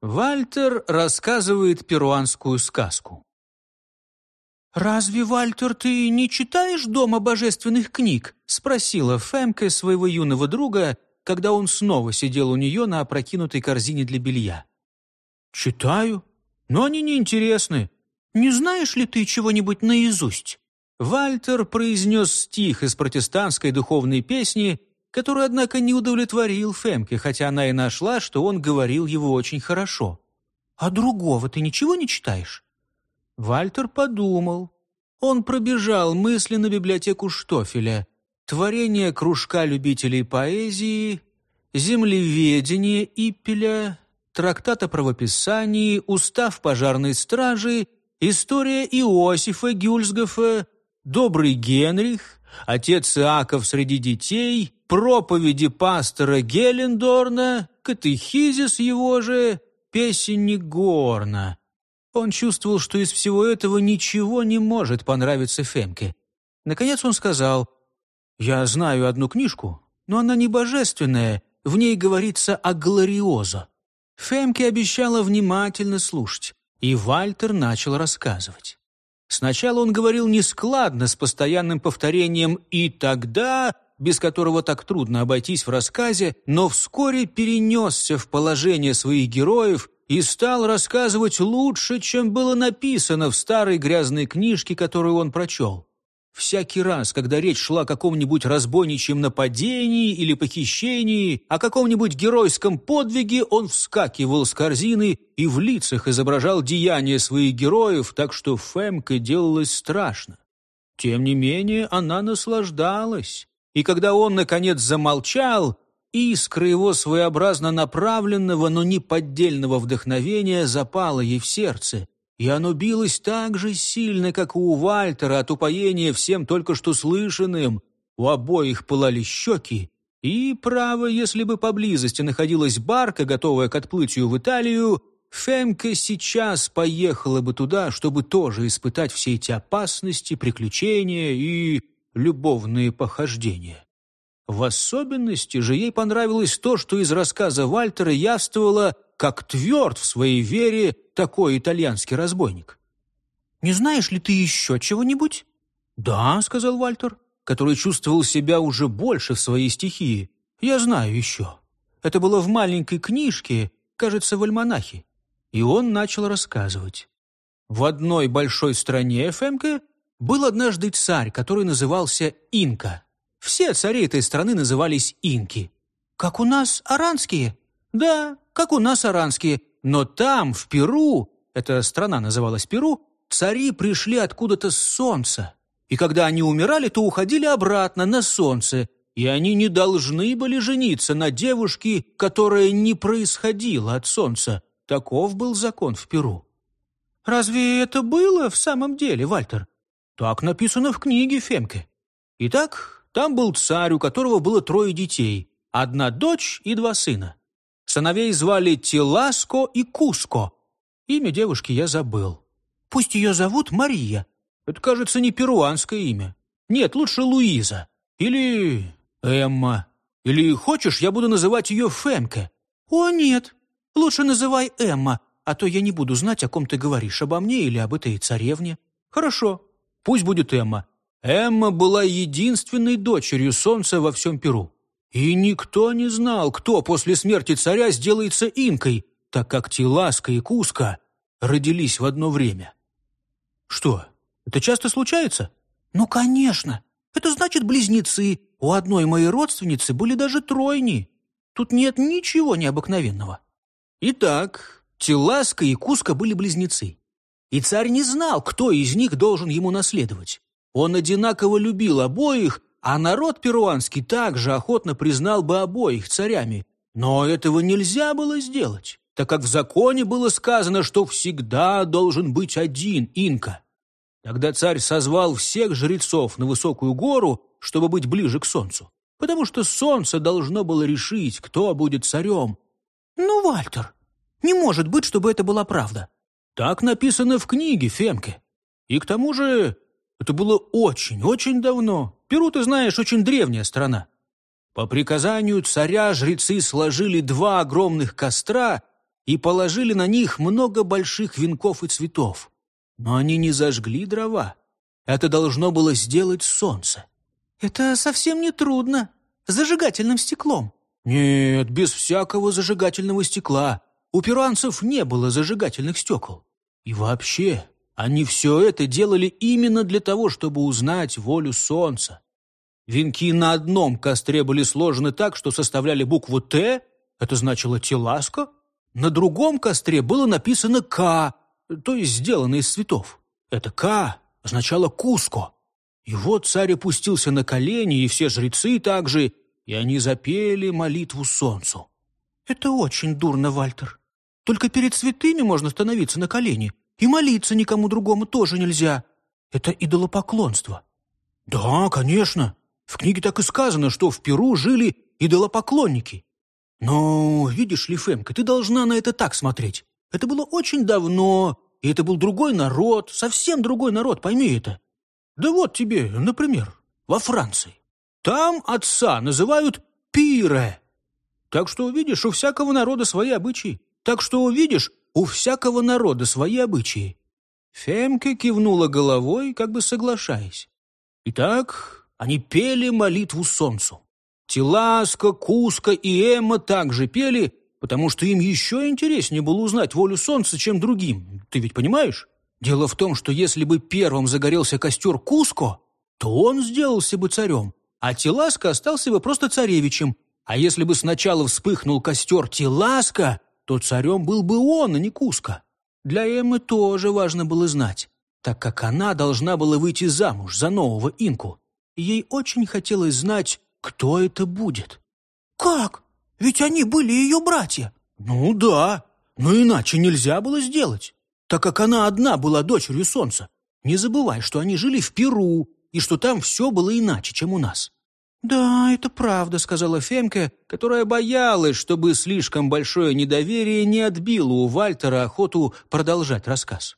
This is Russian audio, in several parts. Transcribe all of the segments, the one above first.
Вальтер рассказывает перуанскую сказку. «Разве, Вальтер, ты не читаешь дома божественных книг?» — спросила Фемка своего юного друга, когда он снова сидел у нее на опрокинутой корзине для белья. «Читаю, но они неинтересны. Не знаешь ли ты чего-нибудь наизусть?» Вальтер произнес стих из протестантской духовной песни, который, однако, не удовлетворил Фемке, хотя она и нашла, что он говорил его очень хорошо. «А другого ты ничего не читаешь?» Вальтер подумал. Он пробежал мысли на библиотеку Штофеля, творение кружка любителей поэзии, землеведение Иппеля, трактат о правописании, устав пожарной стражи, история Иосифа Гюльсгофа, добрый Генрих, отец Иаков среди детей, проповеди пастора Гелендорна, катехизис его же, песенник Горна. Он чувствовал, что из всего этого ничего не может понравиться Фемке. Наконец он сказал, «Я знаю одну книжку, но она не божественная, в ней говорится о Глориозо». Фемке обещала внимательно слушать, и Вальтер начал рассказывать. Сначала он говорил нескладно, с постоянным повторением «и тогда», без которого так трудно обойтись в рассказе, но вскоре перенесся в положение своих героев и стал рассказывать лучше, чем было написано в старой грязной книжке, которую он прочел. Всякий раз, когда речь шла о каком-нибудь разбойничьем нападении или похищении, о каком-нибудь геройском подвиге, он вскакивал с корзины и в лицах изображал деяния своих героев, так что Фемке делалось страшно. Тем не менее, она наслаждалась. И когда он, наконец, замолчал, Искра его своеобразно направленного, но неподдельного вдохновения запала ей в сердце, и оно билось так же сильно, как и у Вальтера от упоения всем только что слышанным. У обоих пылали щеки, и, право, если бы поблизости находилась барка, готовая к отплытию в Италию, Фемка сейчас поехала бы туда, чтобы тоже испытать все эти опасности, приключения и любовные похождения. В особенности же ей понравилось то, что из рассказа Вальтера явствовало, как тверд в своей вере такой итальянский разбойник. «Не знаешь ли ты еще чего-нибудь?» «Да», — сказал Вальтер, который чувствовал себя уже больше в своей стихии. «Я знаю еще. Это было в маленькой книжке, кажется, в альманахе». И он начал рассказывать. В одной большой стране ФМК был однажды царь, который назывался Инка. Все цари этой страны назывались инки. Как у нас аранские? Да, как у нас аранские. Но там, в Перу, эта страна называлась Перу, цари пришли откуда-то с солнца. И когда они умирали, то уходили обратно на солнце, и они не должны были жениться на девушке, которая не происходила от солнца. Таков был закон в Перу. Разве это было в самом деле, Вальтер? Так написано в книге Фемке. Итак, там был царь, у которого было трое детей, одна дочь и два сына. Сыновей звали Тиласко и Куско. Имя девушки я забыл. Пусть ее зовут Мария. Это, кажется, не перуанское имя. Нет, лучше Луиза. Или Эмма. Или хочешь, я буду называть ее Фемке? О, нет. Лучше называй Эмма, а то я не буду знать, о ком ты говоришь, обо мне или об этой царевне. Хорошо, пусть будет Эмма. Эмма была единственной дочерью солнца во всем Перу. И никто не знал, кто после смерти царя сделается инкой, так как Тиласка и Куска родились в одно время. Что, это часто случается? Ну, конечно. Это значит близнецы. У одной моей родственницы были даже тройни. Тут нет ничего необыкновенного. Итак, Тиласка и Куска были близнецы. И царь не знал, кто из них должен ему наследовать. Он одинаково любил обоих, а народ перуанский также охотно признал бы обоих царями. Но этого нельзя было сделать, так как в законе было сказано, что всегда должен быть один инка. Тогда царь созвал всех жрецов на высокую гору, чтобы быть ближе к солнцу, потому что солнце должно было решить, кто будет царем. «Ну, Вальтер, не может быть, чтобы это была правда». Так написано в книге Фемке. И к тому же это было очень, очень давно. Перу, ты знаешь, очень древняя страна. По приказанию царя жрецы сложили два огромных костра и положили на них много больших венков и цветов. Но они не зажгли дрова. Это должно было сделать солнце. «Это совсем не трудно. Зажигательным стеклом». «Нет, без всякого зажигательного стекла. У перуанцев не было зажигательных стекол. И вообще, они все это делали именно для того, чтобы узнать волю солнца. Венки на одном костре были сложены так, что составляли букву «Т», это значило «теласка», на другом костре было написано «К», то есть сделано из цветов. Это «К» означало «Куско». И вот царь опустился на колени, и все жрецы также, и они запели молитву солнцу. «Это очень дурно, Вальтер. Только перед святыми можно становиться на колени, и молиться никому другому тоже нельзя. Это идолопоклонство». «Да, конечно. В книге так и сказано, что в Перу жили идолопоклонники. Но, видишь ли, Фемка, ты должна на это так смотреть. Это было очень давно, и это был другой народ, совсем другой народ, пойми это. Да вот тебе, например, во Франции. Там отца называют пире. Так что, видишь, у всякого народа свои обычаи. Так что, видишь, у всякого народа свои обычаи. Фемка кивнула головой, как бы соглашаясь. Итак, они пели молитву солнцу. Теласка, Куска и Эмма также пели, потому что им еще интереснее было узнать волю солнца, чем другим. Ты ведь понимаешь? Дело в том, что если бы первым загорелся костер Куско, то он сделался бы царем, а Теласка остался бы просто царевичем. А если бы сначала вспыхнул костер Теласка, то царем был бы он, а не Куско. Для Эммы тоже важно было знать, так как она должна была выйти замуж за нового инку. Ей очень хотелось знать, кто это будет. «Как? Ведь они были ее братья!» «Ну да, но иначе нельзя было сделать, так как она одна была дочерью солнца. Не забывай, что они жили в Перу, и что там все было иначе, чем у нас». «Да, это правда», — сказала Фемка, которая боялась, чтобы слишком большое недоверие не отбило у Вальтера охоту продолжать рассказ.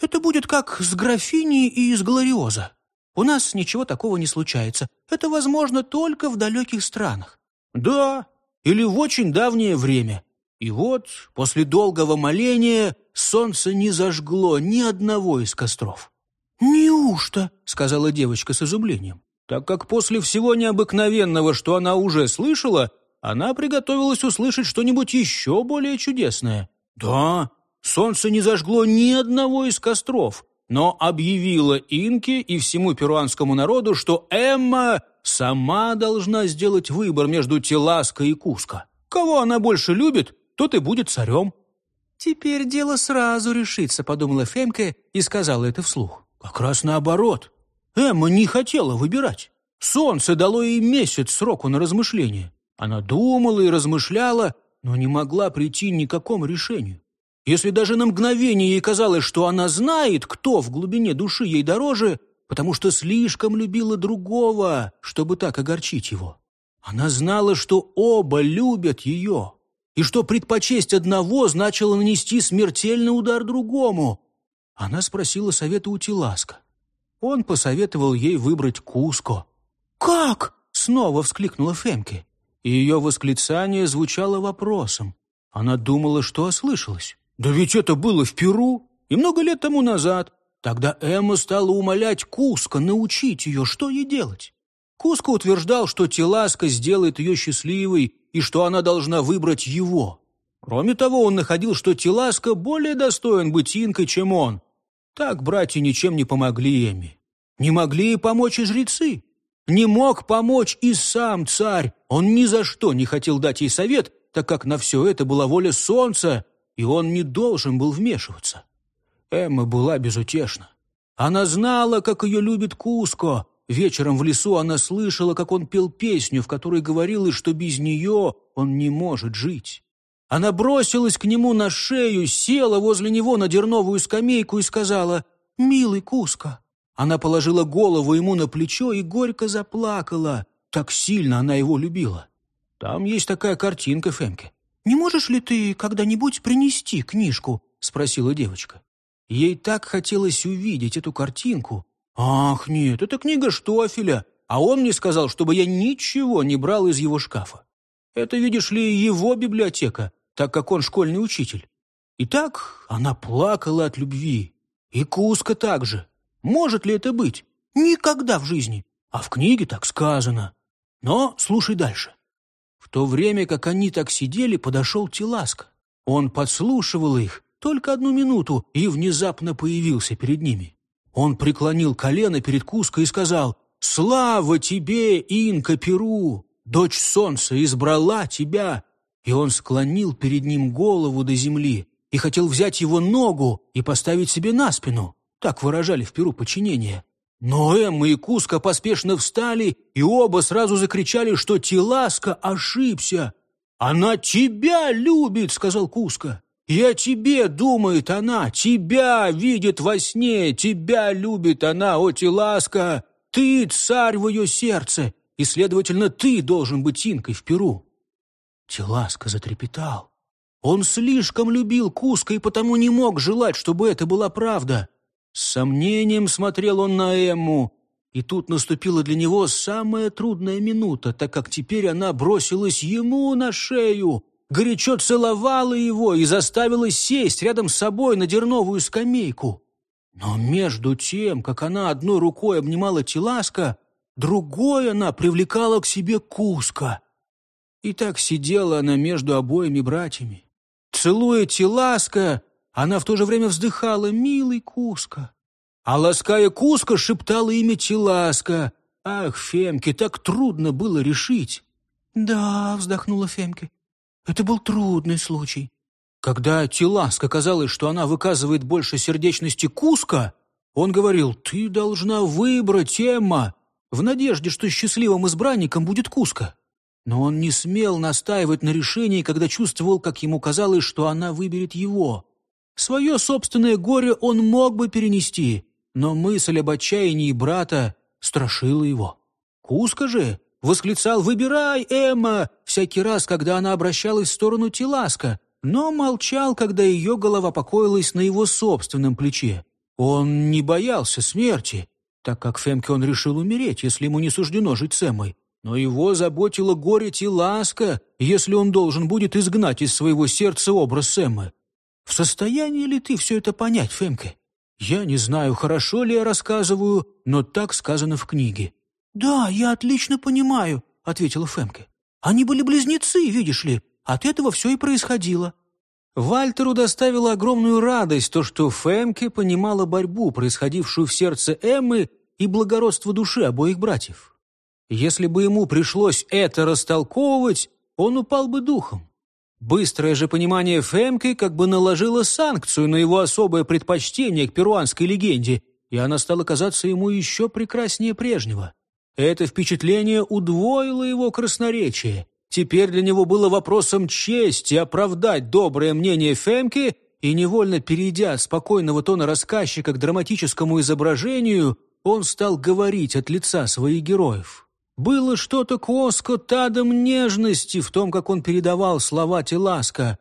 «Это будет как с графиней и с Глориоза. У нас ничего такого не случается. Это возможно только в далеких странах». «Да, или в очень давнее время. И вот, после долгого моления, солнце не зажгло ни одного из костров». «Неужто?» — сказала девочка с изумлением. Так как после всего необыкновенного, что она уже слышала, она приготовилась услышать что-нибудь еще более чудесное. «Да, солнце не зажгло ни одного из костров, но объявила инке и всему перуанскому народу, что Эмма сама должна сделать выбор между Телаской и Куско. Кого она больше любит, тот и будет царем. «Теперь дело сразу решится», — подумала Фемка и сказала это вслух. «Как раз наоборот. Эмма не хотела выбирать. Солнце дало ей месяц сроку на размышление. Она думала и размышляла, но не могла прийти ни к какому решению. Если даже на мгновение ей казалось, что она знает, кто в глубине души ей дороже, потому что слишком любила другого, чтобы так огорчить его. Она знала, что оба любят ее, и что предпочесть одного значило нанести смертельный удар другому. Она спросила совета у Теласка. Он посоветовал ей выбрать Куско. «Как?» — снова вскликнула Фемке. И ее восклицание звучало вопросом. Она думала, что ослышалась. Да ведь это было в Перу и много лет тому назад. Тогда Эмма стала умолять Куска научить ее, что ей делать. Куска утверждал, что Теласка сделает ее счастливой и что она должна выбрать его. Кроме того, он находил, что Теласка более достоин быть инкой, чем он. Так братья ничем не помогли Эмме. Не могли и помочь и жрецы. Не мог помочь и сам царь. Он ни за что не хотел дать ей совет, так как на все это была воля солнца, и он не должен был вмешиваться. Эмма была безутешна. Она знала, как ее любит Куско. Вечером в лесу она слышала, как он пел песню, в которой говорилось, что без нее он не может жить. Она бросилась к нему на шею, села возле него на дерновую скамейку и сказала «Милый Куско». Она положила голову ему на плечо и горько заплакала. Так сильно она его любила. Там есть такая картинка, Фемке. «Не можешь ли ты когда-нибудь принести книжку?» — спросила девочка. Ей так хотелось увидеть эту картинку. «Ах, нет, это книга Штофеля, а он мне сказал, чтобы я ничего не брал из его шкафа. Это, видишь ли, его библиотека, так как он школьный учитель. И так она плакала от любви. И Куска также. Может ли это быть? Никогда в жизни. А в книге так сказано. Но слушай дальше. В то время, как они так сидели, подошел Теласка. Он подслушивал их только одну минуту и внезапно появился перед ними. Он преклонил колено перед Куско и сказал, «Слава тебе, Инка Перу! Дочь солнца избрала тебя!» И он склонил перед ним голову до земли и хотел взять его ногу и поставить себе на спину. Так выражали в Перу подчинение. Но Эмма и Куска поспешно встали, и оба сразу закричали, что Теласка ошибся. «Она тебя любит!» — сказал Куска. «И о тебе думает она, тебя видит во сне, тебя любит она, о Теласка! Ты царь в ее сердце, и, следовательно, ты должен быть инкой в Перу». Теласка затрепетал. Он слишком любил Куска и потому не мог желать, чтобы это была правда. С сомнением смотрел он на Эмму, и тут наступила для него самая трудная минута, так как теперь она бросилась ему на шею, горячо целовала его и заставила сесть рядом с собой на дерновую скамейку. Но между тем, как она одной рукой обнимала Теласка, другой она привлекала к себе Куска. И так сидела она между обоими братьями. Целуя Теласка, она в то же время вздыхала «Милый Куска». А лаская Куска, шептала имя Теласка. «Ах, Фемке, так трудно было решить». «Да», — вздохнула Фемке, — «это был трудный случай». Когда Теласка казалось, что она выказывает больше сердечности Куска, он говорил «Ты должна выбрать, Эмма», в надежде, что счастливым избранником будет Куска. Но он не смел настаивать на решении, когда чувствовал, как ему казалось, что она выберет его. Свое собственное горе он мог бы перенести, но мысль об отчаянии брата страшила его. Куска же восклицал «Выбирай, Эмма!» всякий раз, когда она обращалась в сторону Теласка, но молчал, когда ее голова покоилась на его собственном плече. Он не боялся смерти, так как Фемке он решил умереть, если ему не суждено жить с Эммой. Но его заботило горе Теласка, если он должен будет изгнать из своего сердца образ Эммы. В состоянии ли ты все это понять, Фемке? Я не знаю, хорошо ли я рассказываю, но так сказано в книге. Да, я отлично понимаю, ответила Фемке. Они были близнецы, видишь ли. От этого все и происходило. Вальтеру доставило огромную радость то, что Фемке понимала борьбу, происходившую в сердце Эммы и благородство души обоих братьев. Если бы ему пришлось это растолковывать, он упал бы духом. Быстрое же понимание Фемки как бы наложило санкцию на его особое предпочтение к перуанской легенде, и она стала казаться ему еще прекраснее прежнего. Это впечатление удвоило его красноречие. Теперь для него было вопросом чести оправдать доброе мнение Фемки, и, невольно перейдя от спокойного тона рассказчика к драматическому изображению, он стал говорить от лица своих героев. Было что-то коско тадом нежности в том, как он передавал слова Теласка.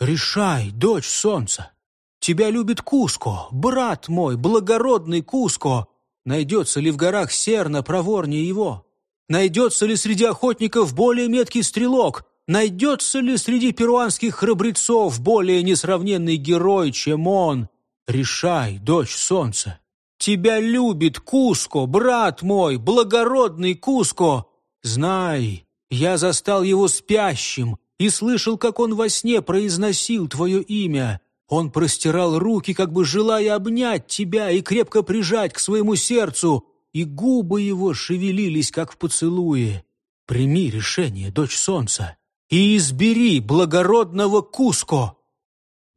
«Решай, дочь солнца! Тебя любит Куско, брат мой, благородный Куско! Найдется ли в горах Серна проворнее его? Найдется ли среди охотников более меткий стрелок? Найдется ли среди перуанских храбрецов более несравненный герой, чем он? Решай, дочь солнца! Тебя любит Куско, брат мой, благородный Куско. Знай, я застал его спящим и слышал, как он во сне произносил твое имя. Он простирал руки, как бы желая обнять тебя и крепко прижать к своему сердцу, и губы его шевелились, как в поцелуе. Прими решение, дочь солнца, и избери благородного Куско.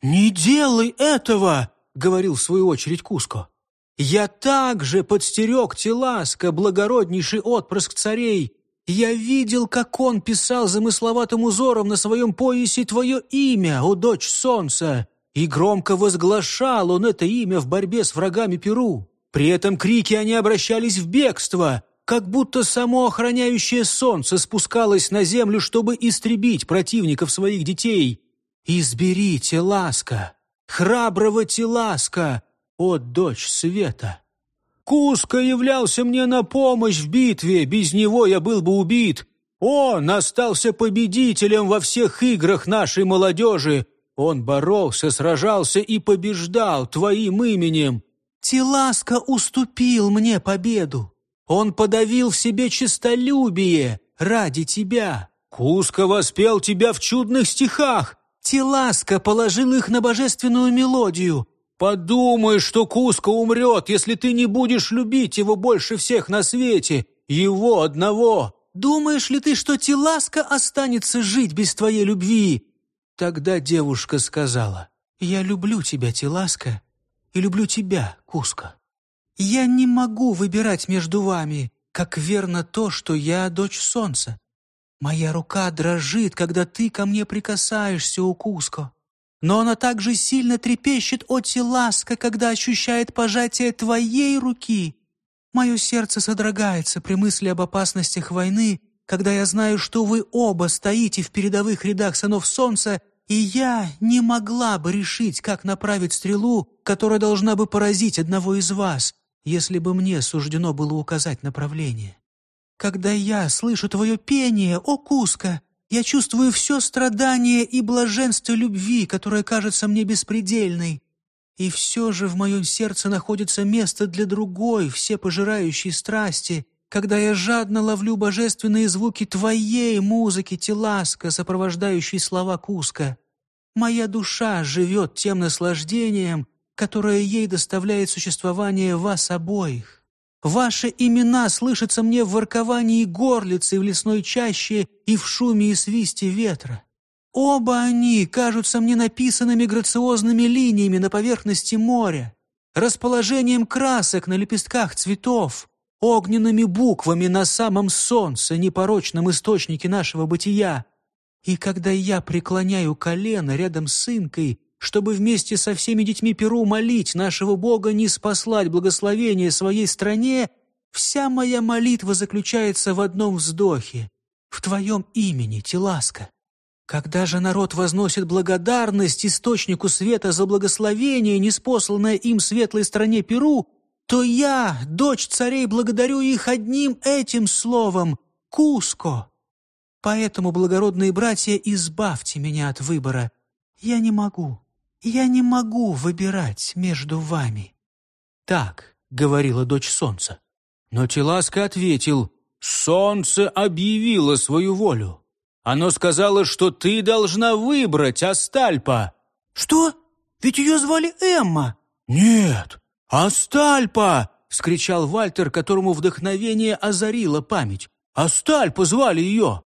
«Не делай этого!» — говорил в свою очередь Куско. Я также подстерег Теласка, благороднейший отпрыск царей. Я видел, как он писал замысловатым узором на своем поясе твое имя, о дочь солнца, и громко возглашал он это имя в борьбе с врагами Перу. При этом крики они обращались в бегство, как будто само охраняющее солнце спускалось на землю, чтобы истребить противников своих детей. «Изберите ласка, храброго Теласка, о, дочь света! Куска являлся мне на помощь в битве, без него я был бы убит. Он остался победителем во всех играх нашей молодежи. Он боролся, сражался и побеждал твоим именем. Теласка уступил мне победу. Он подавил в себе честолюбие ради тебя. Куска воспел тебя в чудных стихах. Теласка положил их на божественную мелодию. Подумай, что Куска умрет, если ты не будешь любить его больше всех на свете, его одного. Думаешь ли ты, что Теласка останется жить без твоей любви? Тогда девушка сказала, «Я люблю тебя, Теласка, и люблю тебя, Куска. Я не могу выбирать между вами, как верно то, что я дочь солнца. Моя рука дрожит, когда ты ко мне прикасаешься, у Куско. Но она также сильно трепещет от Теласка, когда ощущает пожатие твоей руки. Мое сердце содрогается при мысли об опасностях войны, когда я знаю, что вы оба стоите в передовых рядах сынов солнца, и я не могла бы решить, как направить стрелу, которая должна бы поразить одного из вас, если бы мне суждено было указать направление. Когда я слышу твое пение, о Куска, я чувствую все страдание и блаженство любви, которое кажется мне беспредельной. И все же в моем сердце находится место для другой, всепожирающей страсти, когда я жадно ловлю божественные звуки твоей музыки, Теласка, сопровождающей слова Куска. Моя душа живет тем наслаждением, которое ей доставляет существование вас обоих. Ваши имена слышатся мне в ворковании горлицы в лесной чаще и в шуме и свисте ветра. Оба они кажутся мне написанными грациозными линиями на поверхности моря, расположением красок на лепестках цветов, огненными буквами на самом солнце, непорочном источнике нашего бытия. И когда я преклоняю колено рядом с сынкой, чтобы вместе со всеми детьми Перу молить нашего Бога не спаслать благословение своей стране, вся моя молитва заключается в одном вздохе — в Твоем имени, Теласка. Когда же народ возносит благодарность источнику света за благословение, неспосланное им светлой стране Перу, то я, дочь царей, благодарю их одним этим словом — Куско. Поэтому, благородные братья, избавьте меня от выбора. Я не могу, я не могу выбирать между вами». Так говорила дочь солнца. Но Теласка ответил, «Солнце объявило свою волю. Оно сказало, что ты должна выбрать Астальпа». «Что? Ведь ее звали Эмма». «Нет, Астальпа!» — вскричал Вальтер, которому вдохновение озарило память. «Астальпа звали ее!»